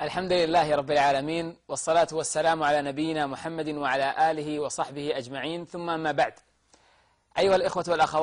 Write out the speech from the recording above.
الحمد لله رب العالمين والصلاة والسلام على نبينا محمد وعلى آله وصحبه أجمعين ثم ما بعد. أيها الإخوة والأخوات